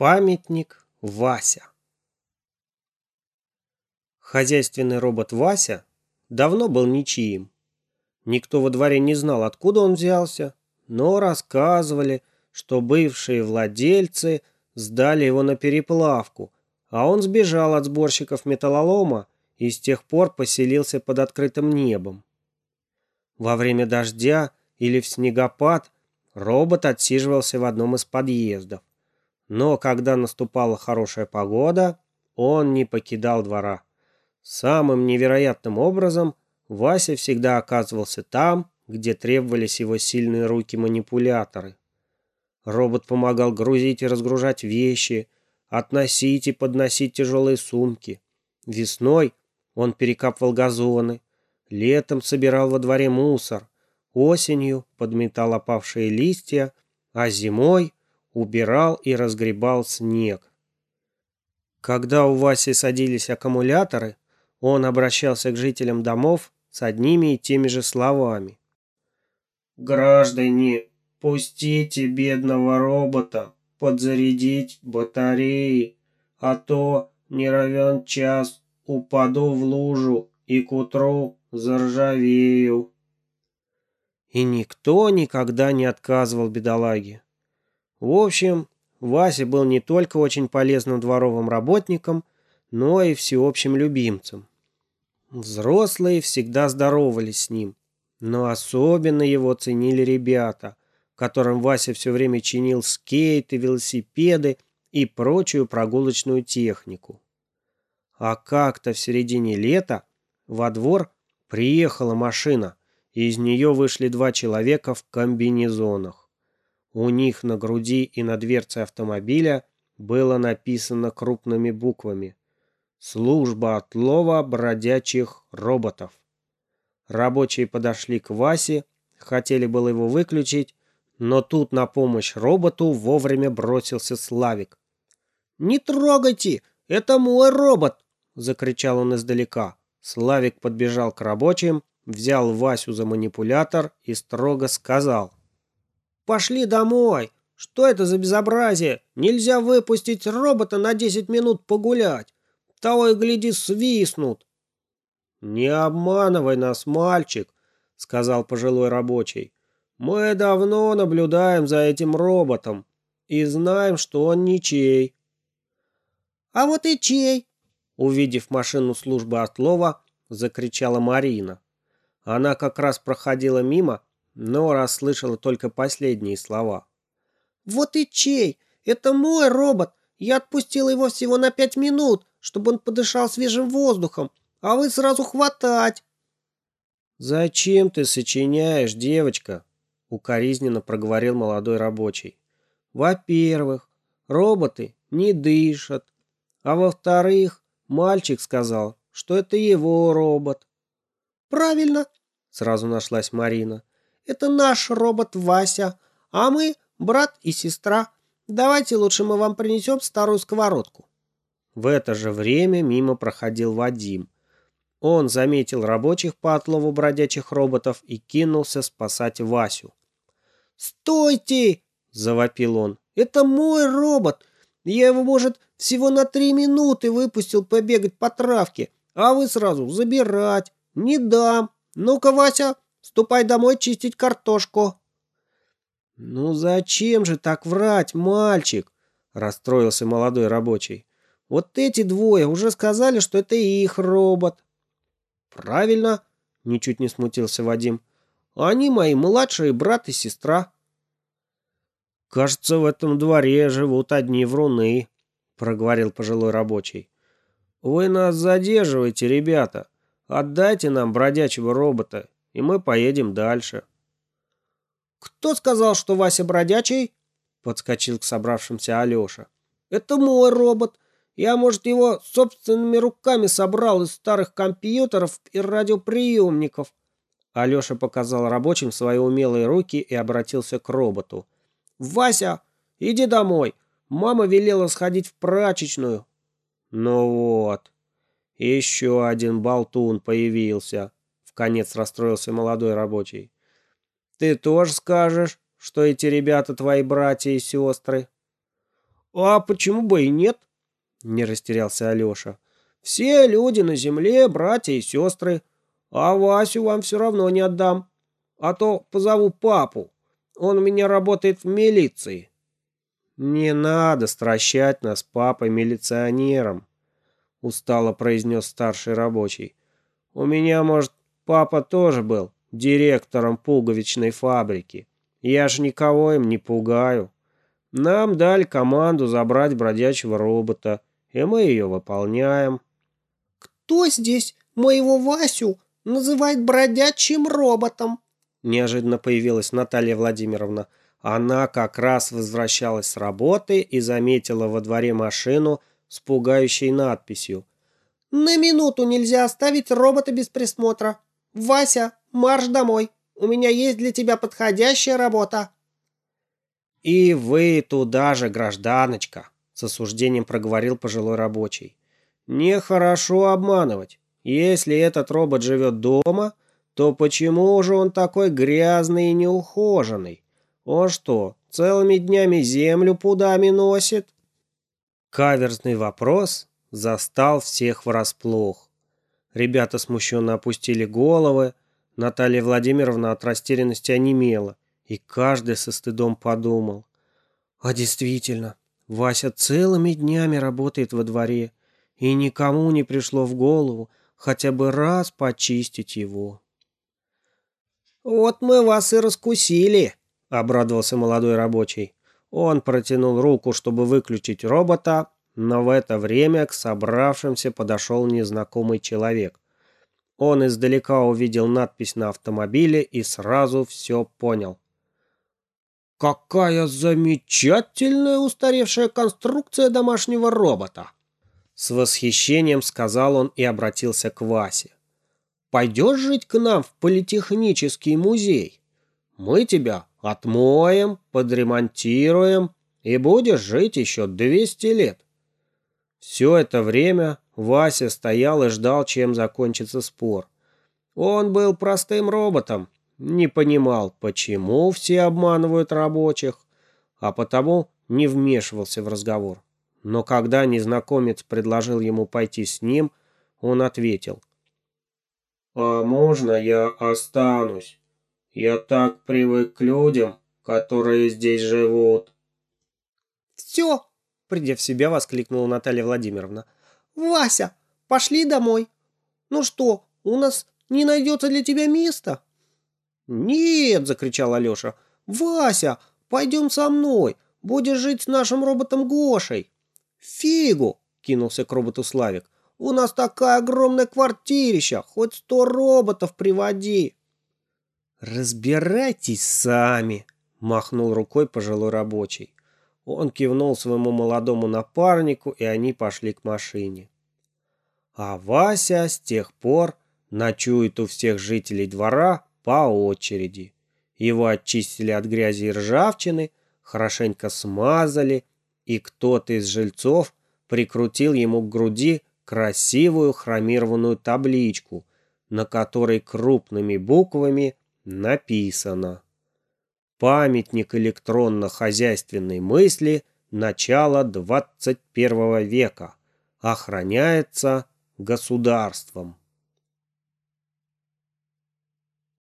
Памятник Вася. Хозяйственный робот Вася давно был ничьим. Никто во дворе не знал, откуда он взялся, но рассказывали, что бывшие владельцы сдали его на переплавку, а он сбежал от сборщиков металлолома и с тех пор поселился под открытым небом. Во время дождя или в снегопад робот отсиживался в одном из подъездов. Но когда наступала хорошая погода, он не покидал двора. Самым невероятным образом Вася всегда оказывался там, где требовались его сильные руки-манипуляторы. Робот помогал грузить и разгружать вещи, относить и подносить тяжелые сумки. Весной он перекапывал газоны, летом собирал во дворе мусор, осенью подметал опавшие листья, а зимой убирал и разгребал снег. Когда у Васи садились аккумуляторы, он обращался к жителям домов с одними и теми же словами. «Граждане, пустите бедного робота подзарядить батареи, а то не равен час упаду в лужу и к утру заржавею». И никто никогда не отказывал бедолаге. В общем, Вася был не только очень полезным дворовым работником, но и всеобщим любимцем. Взрослые всегда здоровались с ним, но особенно его ценили ребята, которым Вася все время чинил скейты, велосипеды и прочую прогулочную технику. А как-то в середине лета во двор приехала машина, и из нее вышли два человека в комбинезонах. У них на груди и на дверце автомобиля было написано крупными буквами «Служба отлова бродячих роботов». Рабочие подошли к Васе, хотели было его выключить, но тут на помощь роботу вовремя бросился Славик. «Не трогайте! Это мой робот!» — закричал он издалека. Славик подбежал к рабочим, взял Васю за манипулятор и строго сказал — Пошли домой. Что это за безобразие? Нельзя выпустить робота на 10 минут погулять. Того и гляди, свистнут. Не обманывай нас, мальчик, сказал пожилой рабочий. Мы давно наблюдаем за этим роботом и знаем, что он ничей. А вот и чей, увидев машину службы отлова, закричала Марина. Она как раз проходила мимо но расслышала только последние слова. «Вот и чей! Это мой робот! Я отпустила его всего на пять минут, чтобы он подышал свежим воздухом, а вы сразу хватать!» «Зачем ты сочиняешь, девочка?» — укоризненно проговорил молодой рабочий. «Во-первых, роботы не дышат, а во-вторых, мальчик сказал, что это его робот». «Правильно!» — сразу нашлась Марина. Это наш робот Вася, а мы брат и сестра. Давайте лучше мы вам принесем старую сковородку». В это же время мимо проходил Вадим. Он заметил рабочих по отлову бродячих роботов и кинулся спасать Васю. «Стойте!» – завопил он. «Это мой робот! Я его, может, всего на три минуты выпустил побегать по травке, а вы сразу забирать. Не дам. Ну-ка, Вася, Ступай домой чистить картошку». «Ну зачем же так врать, мальчик?» – расстроился молодой рабочий. «Вот эти двое уже сказали, что это их робот». «Правильно», – ничуть не смутился Вадим. «Они мои младшие брат и сестра». «Кажется, в этом дворе живут одни вруны», – проговорил пожилой рабочий. «Вы нас задерживаете, ребята. Отдайте нам бродячего робота, и мы поедем дальше». «Кто сказал, что Вася бродячий?» — подскочил к собравшимся Алеша. «Это мой робот. Я, может, его собственными руками собрал из старых компьютеров и радиоприемников». Алеша показал рабочим свои умелые руки и обратился к роботу. «Вася, иди домой. Мама велела сходить в прачечную». «Ну вот, еще один болтун появился», Конец расстроился молодой рабочий. «Ты тоже скажешь, что эти ребята твои братья и сестры?» А почему бы и нет? Не растерялся Алеша. Все люди на земле братья и сестры, а Васю вам все равно не отдам. А то позову папу. Он у меня работает в милиции. Не надо стращать нас папой-милиционером, устало произнес старший рабочий. У меня, может, папа тоже был директором пуговичной фабрики. Я же никого им не пугаю. Нам дали команду забрать бродячего робота, и мы ее выполняем. «Кто здесь моего Васю называет бродячим роботом?» Неожиданно появилась Наталья Владимировна. Она как раз возвращалась с работы и заметила во дворе машину с пугающей надписью. «На минуту нельзя оставить робота без присмотра. Вася, марш домой. У меня есть для тебя подходящая работа». «И вы туда же, гражданочка», — с осуждением проговорил пожилой рабочий. «Нехорошо обманывать. Если этот робот живет дома, то почему же он такой грязный и неухоженный? Он что, целыми днями землю пудами носит?» Каверзный вопрос застал всех врасплох. Ребята смущенно опустили головы, Наталья Владимировна от растерянности онемела. И каждый со стыдом подумал. А действительно, Вася целыми днями работает во дворе, и никому не пришло в голову хотя бы раз почистить его. «Вот мы вас и раскусили», — обрадовался молодой рабочий. Он протянул руку, чтобы выключить робота, но в это время к собравшимся подошел незнакомый человек. Он издалека увидел надпись на автомобиле и сразу все понял. «Какая замечательная устаревшая конструкция домашнего робота!» С восхищением сказал он и обратился к Васе. «Пойдешь жить к нам в политехнический музей? Мы тебя отмоем, подремонтируем, и будешь жить еще 200 лет». Все это время Вася стоял и ждал, чем закончится спор. Он был простым роботом, не понимал, почему все обманывают рабочих, а потому не вмешивался в разговор. Но когда незнакомец предложил ему пойти с ним, он ответил. «А можно я останусь? Я так привык к людям, которые здесь живут». «Все!» — придя в себя, воскликнула Наталья Владимировна. «Вася, пошли домой. Ну что, у нас не найдется для тебя места?» «Нет!» – закричал Алеша. «Вася, пойдем со мной! Будешь жить с нашим роботом Гошей!» «Фигу!» – кинулся к роботу Славик. «У нас такая огромная квартирища! Хоть сто роботов приводи!» «Разбирайтесь сами!» – махнул рукой пожилой рабочий. Он кивнул своему молодому напарнику, и они пошли к машине. А Вася с тех пор ночует у всех жителей двора по очереди. Его очистили от грязи и ржавчины, хорошенько смазали, и кто-то из жильцов прикрутил ему к груди красивую хромированную табличку, на которой крупными буквами написано «Памятник электронно-хозяйственной мысли начала 21 века. Охраняется государством».